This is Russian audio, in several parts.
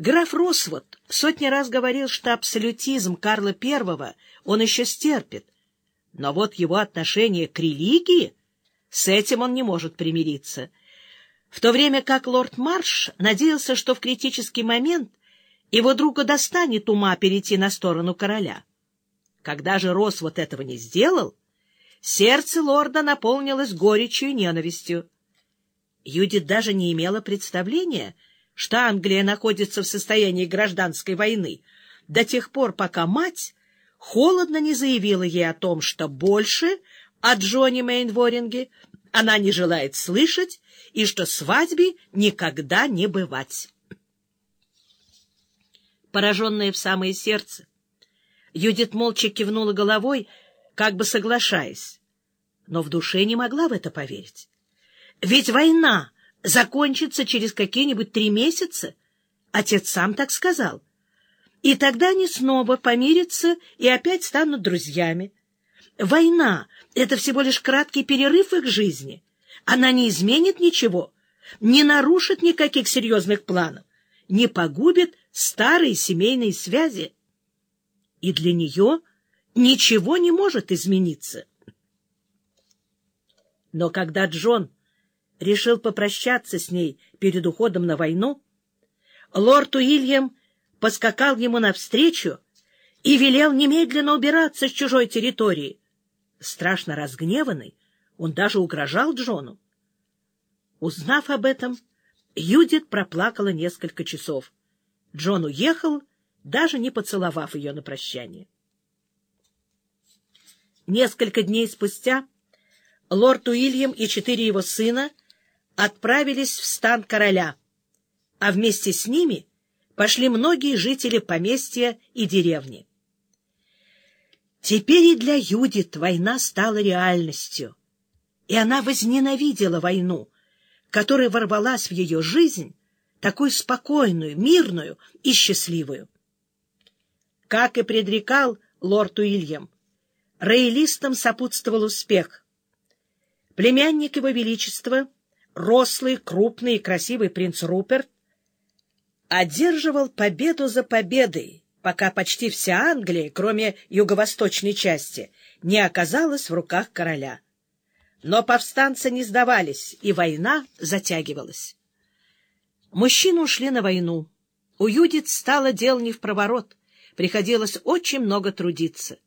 Граф Росвуд сотни раз говорил, что абсолютизм Карла I он еще стерпит, но вот его отношение к религии, с этим он не может примириться. В то время как лорд Марш надеялся, что в критический момент его друга достанет ума перейти на сторону короля. Когда же Росвуд этого не сделал, сердце лорда наполнилось горечью и ненавистью. Юдит даже не имела представления, что Англия находится в состоянии гражданской войны до тех пор, пока мать холодно не заявила ей о том, что больше о Джонни Мейнворинге она не желает слышать и что свадьбе никогда не бывать. Пораженная в самое сердце, Юдит молча кивнула головой, как бы соглашаясь, но в душе не могла в это поверить. Ведь война закончится через какие-нибудь три месяца. Отец сам так сказал. И тогда они снова помирятся и опять станут друзьями. Война — это всего лишь краткий перерыв их жизни. Она не изменит ничего, не нарушит никаких серьезных планов, не погубит старые семейные связи. И для нее ничего не может измениться. Но когда Джон решил попрощаться с ней перед уходом на войну, лорд Уильям поскакал ему навстречу и велел немедленно убираться с чужой территории. Страшно разгневанный, он даже угрожал Джону. Узнав об этом, Юдит проплакала несколько часов. Джон уехал, даже не поцеловав ее на прощание. Несколько дней спустя лорд Уильям и четыре его сына отправились в стан короля, а вместе с ними пошли многие жители поместья и деревни. Теперь и для Юдит война стала реальностью, и она возненавидела войну, которая ворвалась в ее жизнь, такую спокойную, мирную и счастливую. Как и предрекал лорд Уильям, роялистам сопутствовал успех. Племянник его величества — рослый, крупный и красивый принц Руперт одерживал победу за победой, пока почти вся Англия, кроме юго-восточной части, не оказалась в руках короля. Но повстанцы не сдавались, и война затягивалась. Мужчины ушли на войну. У Юдит стало дел не в проворот, приходилось очень много трудиться.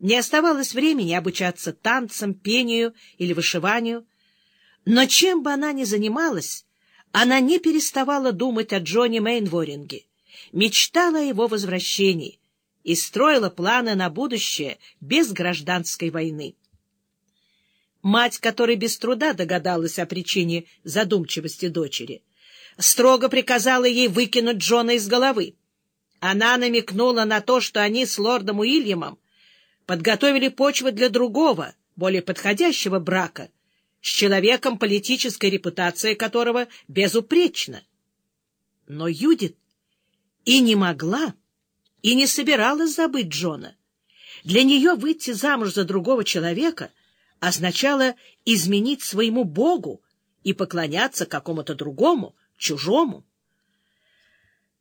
Не оставалось времени обучаться танцам, пению или вышиванию — но чем бы она ни занималась, она не переставала думать о Джоне Мейнворинге, мечтала о его возвращении и строила планы на будущее без гражданской войны. Мать, которая без труда догадалась о причине задумчивости дочери, строго приказала ей выкинуть Джона из головы. Она намекнула на то, что они с лордом Уильямом подготовили почву для другого, более подходящего брака — с человеком, политическая репутация которого безупречна. Но Юдит и не могла, и не собиралась забыть Джона. Для нее выйти замуж за другого человека означало изменить своему Богу и поклоняться какому-то другому, чужому.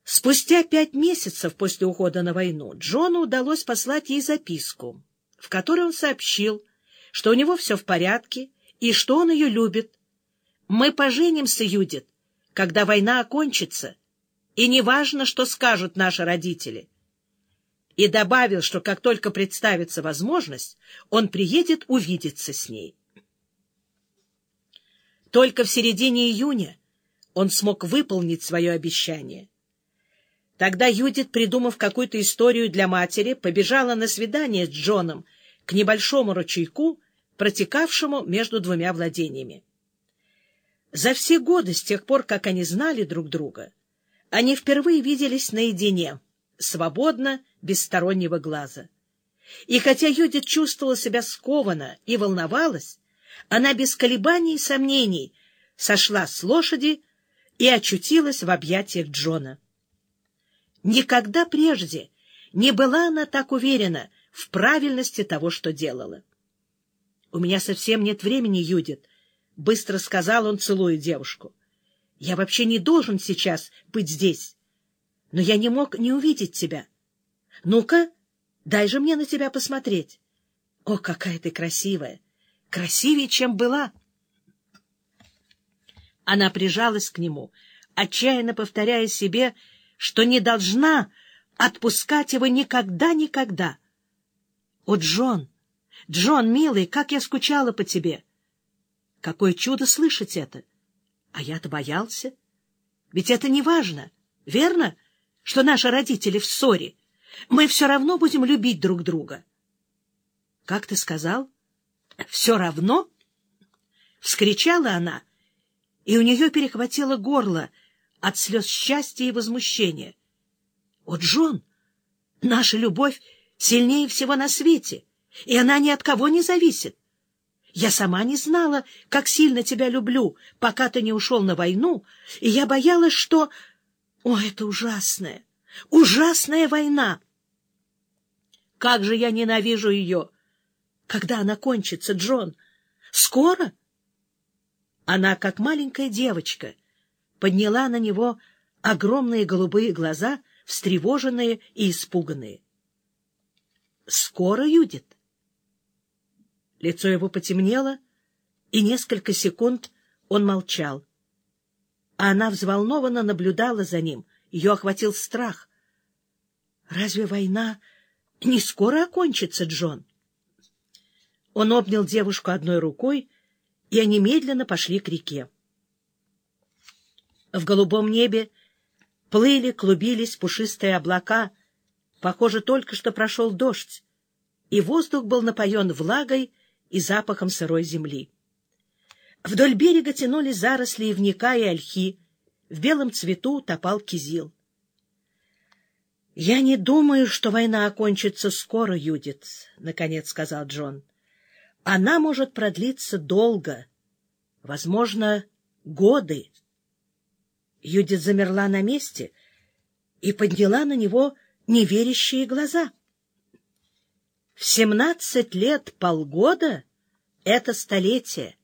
Спустя пять месяцев после ухода на войну Джону удалось послать ей записку, в которой он сообщил, что у него все в порядке, и что он ее любит. Мы поженимся, Юдит, когда война окончится, и неважно, что скажут наши родители. И добавил, что как только представится возможность, он приедет увидеться с ней. Только в середине июня он смог выполнить свое обещание. Тогда Юдит, придумав какую-то историю для матери, побежала на свидание с Джоном к небольшому ручейку, протекавшему между двумя владениями. За все годы, с тех пор, как они знали друг друга, они впервые виделись наедине, свободно, без стороннего глаза. И хотя Юдит чувствовала себя скованно и волновалась, она без колебаний и сомнений сошла с лошади и очутилась в объятиях Джона. Никогда прежде не была она так уверена в правильности того, что делала. — У меня совсем нет времени, Юдит, — быстро сказал он, целуя девушку. — Я вообще не должен сейчас быть здесь. но я не мог не увидеть тебя. Ну-ка, дай же мне на тебя посмотреть. О, какая ты красивая! Красивее, чем была!» Она прижалась к нему, отчаянно повторяя себе, что не должна отпускать его никогда-никогда. «О, Джон! Джон, милый, как я скучала по тебе!» Какое чудо слышать это! А я-то боялся. Ведь это не важно, верно, что наши родители в ссоре? Мы все равно будем любить друг друга. — Как ты сказал? — Все равно? — вскричала она, и у нее перехватило горло от слез счастья и возмущения. — О, Джон, наша любовь сильнее всего на свете, и она ни от кого не зависит. Я сама не знала, как сильно тебя люблю, пока ты не ушел на войну, и я боялась, что... О, это ужасная, ужасная война! Как же я ненавижу ее! Когда она кончится, Джон? Скоро? Она, как маленькая девочка, подняла на него огромные голубые глаза, встревоженные и испуганные. Скоро, Юдит? Лицо его потемнело, и несколько секунд он молчал. А она взволнованно наблюдала за ним. Ее охватил страх. «Разве война не скоро окончится, Джон?» Он обнял девушку одной рукой, и они медленно пошли к реке. В голубом небе плыли, клубились пушистые облака. Похоже, только что прошел дождь, и воздух был напоен влагой и запахом сырой земли. Вдоль берега тянулись заросли ивника и ольхи, в белом цвету топал кизил. — Я не думаю, что война окончится скоро, Юдит, — наконец сказал Джон. — Она может продлиться долго, возможно, годы. Юдит замерла на месте и подняла на него неверящие глаза. В семнадцать лет полгода — это столетие,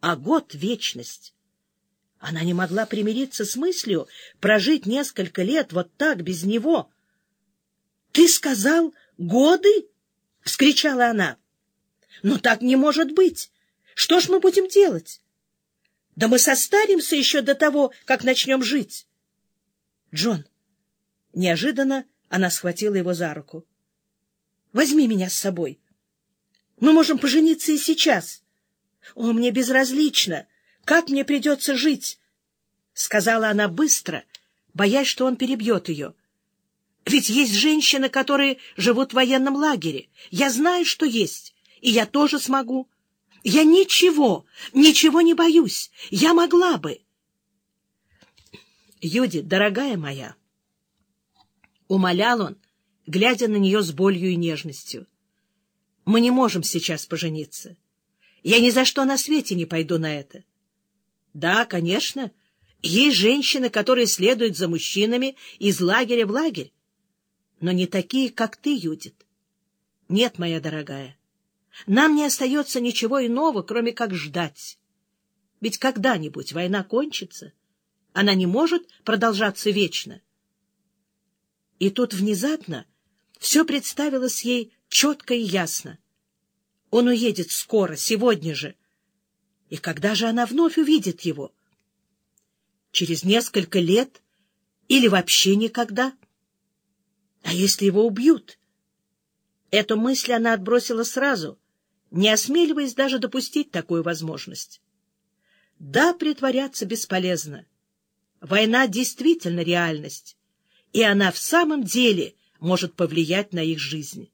а год — вечность. Она не могла примириться с мыслью прожить несколько лет вот так, без него. — Ты сказал годы? — вскричала она. — Но так не может быть. Что ж мы будем делать? Да мы состаримся еще до того, как начнем жить. Джон. Неожиданно она схватила его за руку. Возьми меня с собой. Мы можем пожениться и сейчас. О, мне безразлично, как мне придется жить, — сказала она быстро, боясь, что он перебьет ее. Ведь есть женщины, которые живут в военном лагере. Я знаю, что есть, и я тоже смогу. Я ничего, ничего не боюсь. Я могла бы. Юдит, дорогая моя, — умолял он, глядя на нее с болью и нежностью. «Мы не можем сейчас пожениться. Я ни за что на свете не пойду на это». «Да, конечно, есть женщины, которые следуют за мужчинами из лагеря в лагерь, но не такие, как ты, Юдит. Нет, моя дорогая, нам не остается ничего иного, кроме как ждать. Ведь когда-нибудь война кончится, она не может продолжаться вечно». И тут внезапно все представилось ей четко и ясно. Он уедет скоро, сегодня же. И когда же она вновь увидит его? Через несколько лет или вообще никогда? А если его убьют? Эту мысль она отбросила сразу, не осмеливаясь даже допустить такую возможность. Да, притворяться бесполезно. Война действительно реальность, и она в самом деле — может повлиять на их жизнь.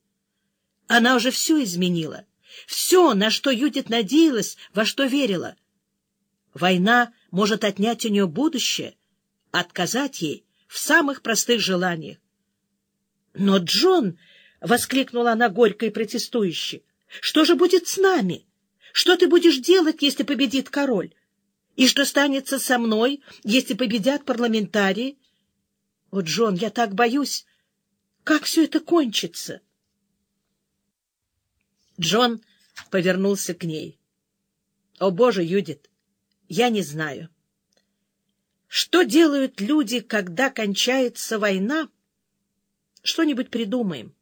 Она уже все изменила, все, на что Юдит надеялась, во что верила. Война может отнять у нее будущее, отказать ей в самых простых желаниях. «Но, Джон!» — воскликнула она горько и протестующе. «Что же будет с нами? Что ты будешь делать, если победит король? И что станется со мной, если победят парламентарии? О, Джон, я так боюсь, как все это кончится? Джон повернулся к ней. — О, Боже, Юдит, я не знаю. Что делают люди, когда кончается война? Что-нибудь придумаем.